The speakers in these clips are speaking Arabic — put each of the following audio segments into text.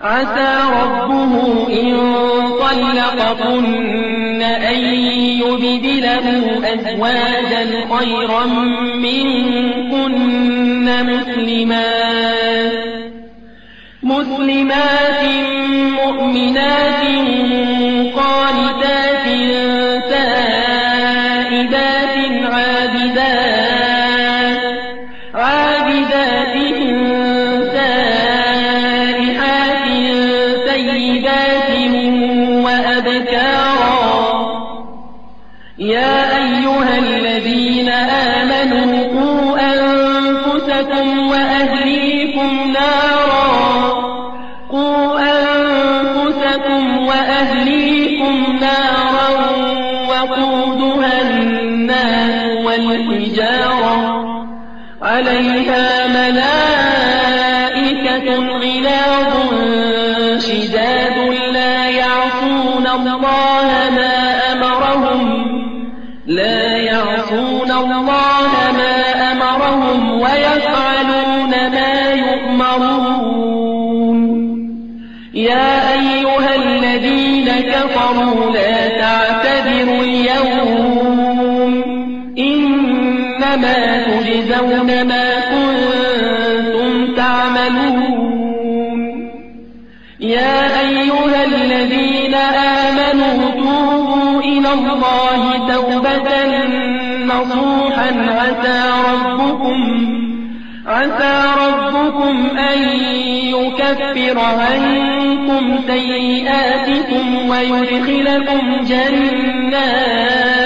عسى ربه إن طلقكن أن يبدله أزواجا خيرا منكن مسلمات مسلمات مؤمنات قانتات عليها ملائكة غلاظ شداد لا يعصون الله ما أمرهم لا يعصون الله ما أمرهم ويفعلون ما يؤمرون. يا أيها الذين كفروا لا تعتذروا اليوم. تجزون ما كنتم تعملون. يا أيها الذين آمنوا توبوا إلى الله توبة نصوحا. عسى ربكم عسى ربكم أن يكفر عنكم سيئاتكم ويدخلكم جنات.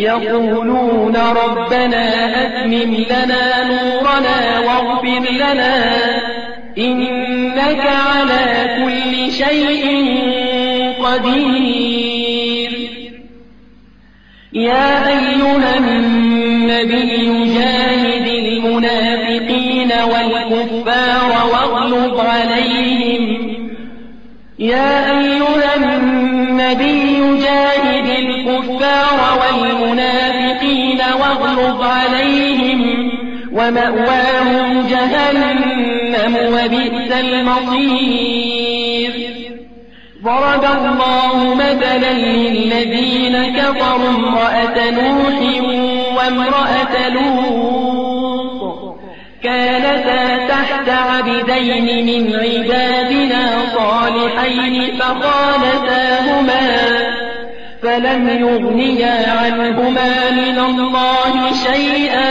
يقولون ربنا أتمم لنا نورنا واغفر لنا إنك على كل شيء قدير. يا أيها النبي جاهد المنافقين والكفار واغلظ عليهم. يا أيها النبي جاهد الكفار والمنافقين ومأواهم جهنم وبئس المصير. ضرب الله مثلا للذين كفروا امرأة نوح وامرأة لوط. كانتا تحت عبدين من عبادنا صالحين فخانتاهما فلم يغنيا عنهما من الله شيئا.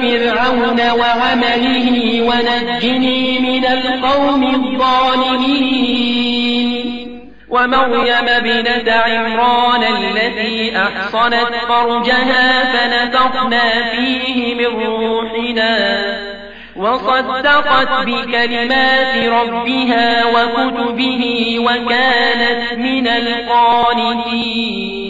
فرعون وعمله ونجني من القوم الظالمين. ومريم بنت عمران التي أحصنت فرجها فنفخنا فيه من روحنا وصدقت بكلمات ربها وكتبه وكانت من القانتين.